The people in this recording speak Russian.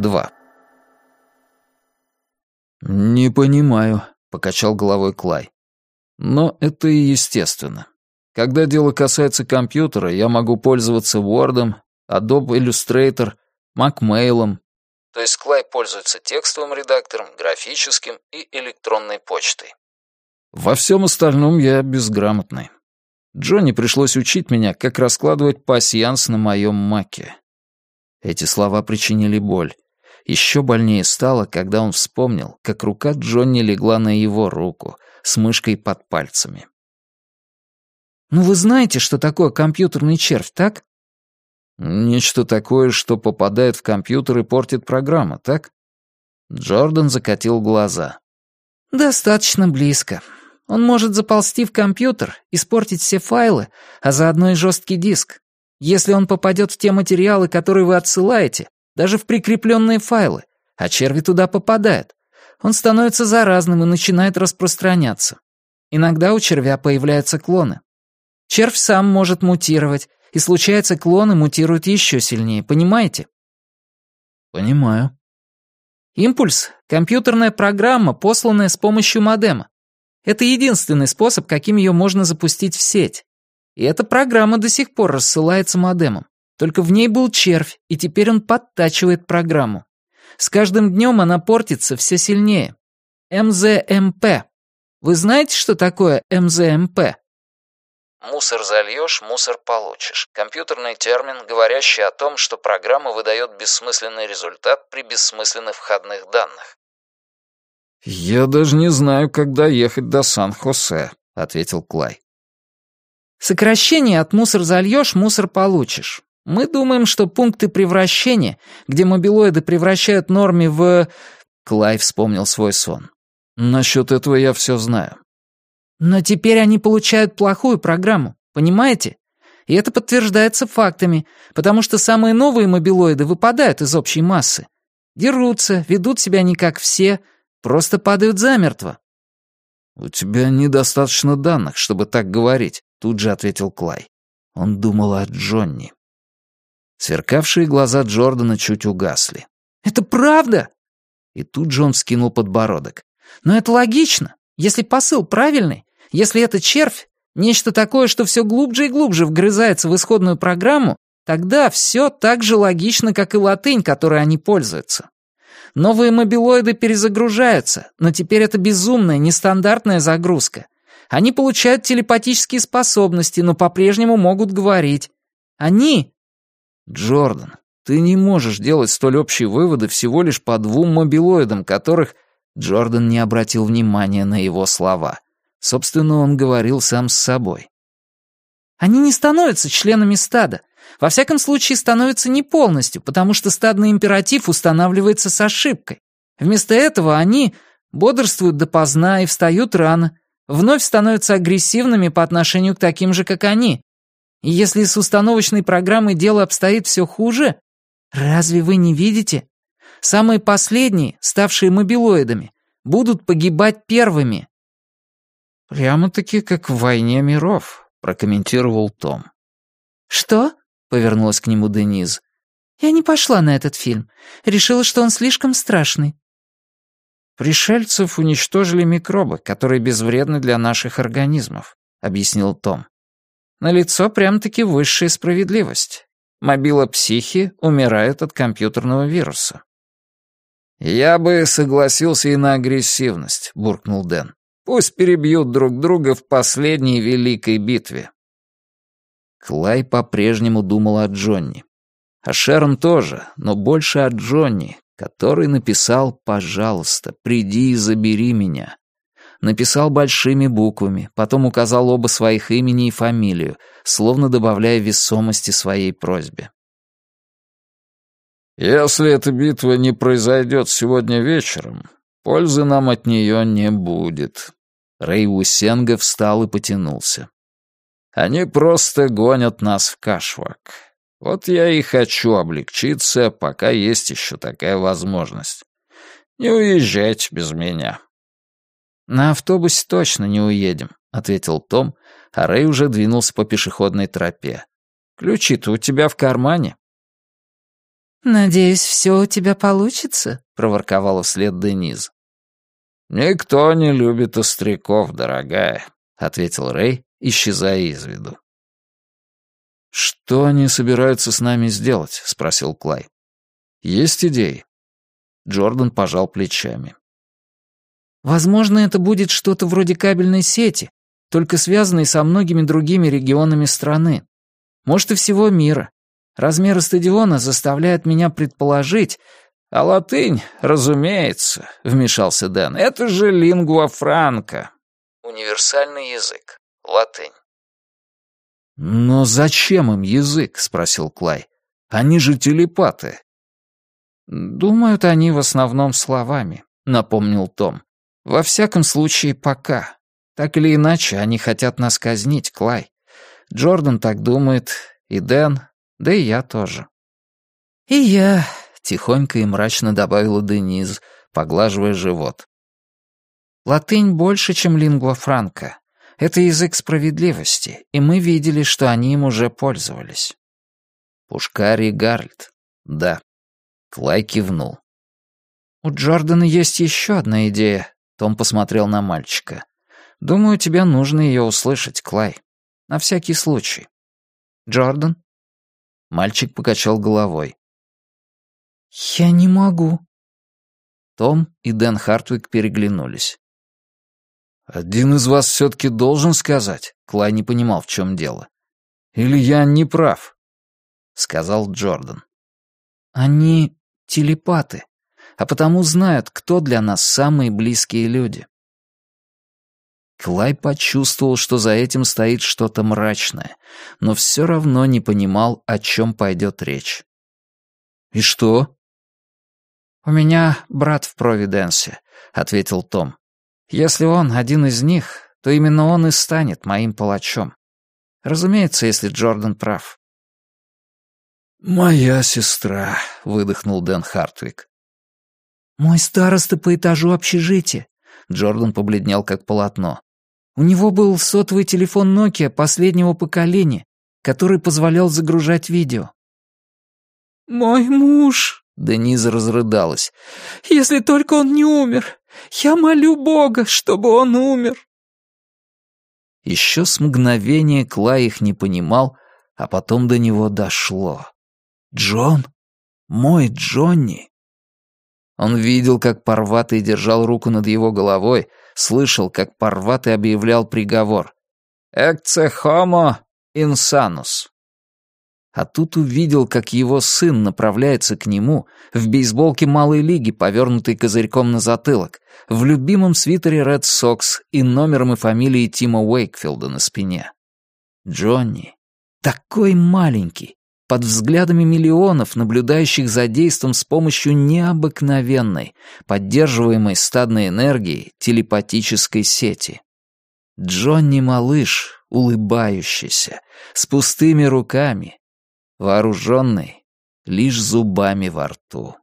2. «Не понимаю», — покачал головой Клай. «Но это и естественно. Когда дело касается компьютера, я могу пользоваться Word, Adobe Illustrator, MacMail. То есть Клай пользуется текстовым редактором, графическим и электронной почтой. Во всем остальном я безграмотный. Джонни пришлось учить меня, как раскладывать пасьянс на моем маке. Эти слова причинили боль. Еще больнее стало, когда он вспомнил, как рука Джонни легла на его руку с мышкой под пальцами. «Ну вы знаете, что такое компьютерный червь, так?» «Нечто такое, что попадает в компьютер и портит программу, так?» Джордан закатил глаза. «Достаточно близко. Он может заползти в компьютер, испортить все файлы, а заодно и жесткий диск. Если он попадет в те материалы, которые вы отсылаете, даже в прикрепленные файлы, а черви туда попадают, он становится заразным и начинает распространяться. Иногда у червя появляются клоны. Червь сам может мутировать, и случается, клоны мутируют еще сильнее, понимаете? Понимаю. Импульс — компьютерная программа, посланная с помощью модема. Это единственный способ, каким ее можно запустить в сеть. И эта программа до сих пор рассылается модемом. Только в ней был червь, и теперь он подтачивает программу. С каждым днем она портится все сильнее. МЗМП. Вы знаете, что такое МЗМП? Мусор зальешь, мусор получишь. Компьютерный термин, говорящий о том, что программа выдает бессмысленный результат при бессмысленных входных данных. «Я даже не знаю, когда ехать до Сан-Хосе», — ответил Клай. «Сокращение от мусор зальешь, мусор получишь. Мы думаем, что пункты превращения, где мобилоиды превращают норме в...» Клай вспомнил свой сон. «Насчет этого я все знаю». «Но теперь они получают плохую программу, понимаете? И это подтверждается фактами, потому что самые новые мобилоиды выпадают из общей массы. Дерутся, ведут себя не как все, Просто падают замертво». «У тебя недостаточно данных, чтобы так говорить», — тут же ответил Клай. Он думал о Джонни. Сверкавшие глаза Джордана чуть угасли. «Это правда?» И тут же он скинул подбородок. «Но это логично. Если посыл правильный, если это червь, нечто такое, что все глубже и глубже вгрызается в исходную программу, тогда все так же логично, как и латынь, которой они пользуются. Новые мобилоиды перезагружаются, но теперь это безумная, нестандартная загрузка. Они получают телепатические способности, но по-прежнему могут говорить. Они... Джордан, ты не можешь делать столь общие выводы всего лишь по двум мобилоидам, которых... Джордан не обратил внимания на его слова. Собственно, он говорил сам с собой. Они не становятся членами стада. Во всяком случае, становится не полностью, потому что стадный императив устанавливается с ошибкой. Вместо этого они бодрствуют допоздна и встают рано, вновь становятся агрессивными по отношению к таким же, как они. Если с установочной программой дело обстоит все хуже, разве вы не видите? Самые последние, ставшие мобилоидами, будут погибать первыми. «Прямо-таки как в «Войне миров», — прокомментировал Том. «Что?» повернулась к нему Дениз. «Я не пошла на этот фильм. Решила, что он слишком страшный». «Пришельцев уничтожили микробы, которые безвредны для наших организмов», — объяснил Том. На лицо прям-таки высшая справедливость. Мобила психи умирают от компьютерного вируса». «Я бы согласился и на агрессивность», — буркнул Дэн. «Пусть перебьют друг друга в последней великой битве». Клай по-прежнему думал о Джонни. О Шерон тоже, но больше о Джонни, который написал «Пожалуйста, приди и забери меня». Написал большими буквами, потом указал оба своих имени и фамилию, словно добавляя весомости своей просьбе. «Если эта битва не произойдет сегодня вечером, пользы нам от нее не будет». Рэй Усенга встал и потянулся. Они просто гонят нас в кашвак. Вот я и хочу облегчиться, пока есть еще такая возможность. Не уезжайте без меня». «На автобусе точно не уедем», — ответил Том, а Рэй уже двинулся по пешеходной тропе. «Ключи-то у тебя в кармане?» «Надеюсь, все у тебя получится?» — проворковала вслед Дениз. «Никто не любит остряков, дорогая», — ответил Рэй, исчезая из виду. «Что они собираются с нами сделать?» — спросил Клай. «Есть идеи?» Джордан пожал плечами. «Возможно, это будет что-то вроде кабельной сети, только связанной со многими другими регионами страны. Может, и всего мира. Размеры стадиона заставляют меня предположить... «А латынь, разумеется», — вмешался Дэн. «Это же лингва франка». Универсальный язык. Латынь. «Но зачем им язык?» — спросил Клай. «Они же телепаты». «Думают они в основном словами», — напомнил Том. «Во всяком случае, пока. Так или иначе, они хотят нас казнить, Клай. Джордан так думает, и Дэн, да и я тоже». «И я», — тихонько и мрачно добавила Дениз, поглаживая живот. «Латынь больше, чем лингва франка. Это язык справедливости, и мы видели, что они им уже пользовались». «Пушкарь Гарольд. Да». Клай кивнул. «У Джордана есть еще одна идея», — Том посмотрел на мальчика. «Думаю, тебе нужно ее услышать, Клай. На всякий случай. Джордан?» Мальчик покачал головой. «Я не могу». Том и Дэн Хартвик переглянулись. «Один из вас все-таки должен сказать», — Клай не понимал, в чем дело. «Или я не прав?» — сказал Джордан. «Они телепаты, а потому знают, кто для нас самые близкие люди». Клай почувствовал, что за этим стоит что-то мрачное, но все равно не понимал, о чем пойдет речь. «И что?» «У меня брат в Провиденсе», — ответил Том. «Если он один из них, то именно он и станет моим палачом. Разумеется, если Джордан прав». «Моя сестра», — выдохнул Дэн Хартвик. «Мой староста по этажу общежития», — Джордан побледнел как полотно. У него был сотовый телефон Nokia последнего поколения, который позволял загружать видео. «Мой муж!» — Дениза разрыдалась. «Если только он не умер! Я молю Бога, чтобы он умер!» Еще с мгновения Клай их не понимал, а потом до него дошло. «Джон? Мой Джонни?» Он видел, как Парватый держал руку над его головой, слышал, как Парватый объявлял приговор. «Экце хомо инсанус». А тут увидел, как его сын направляется к нему в бейсболке малой лиги, повернутой козырьком на затылок, в любимом свитере Ред Сокс и номером и фамилией Тима Уэйкфилда на спине. Джонни. Такой маленький, под взглядами миллионов, наблюдающих за действом с помощью необыкновенной, поддерживаемой стадной энергией телепатической сети. Джонни-малыш, улыбающийся, с пустыми руками, вооруженный лишь зубами во рту.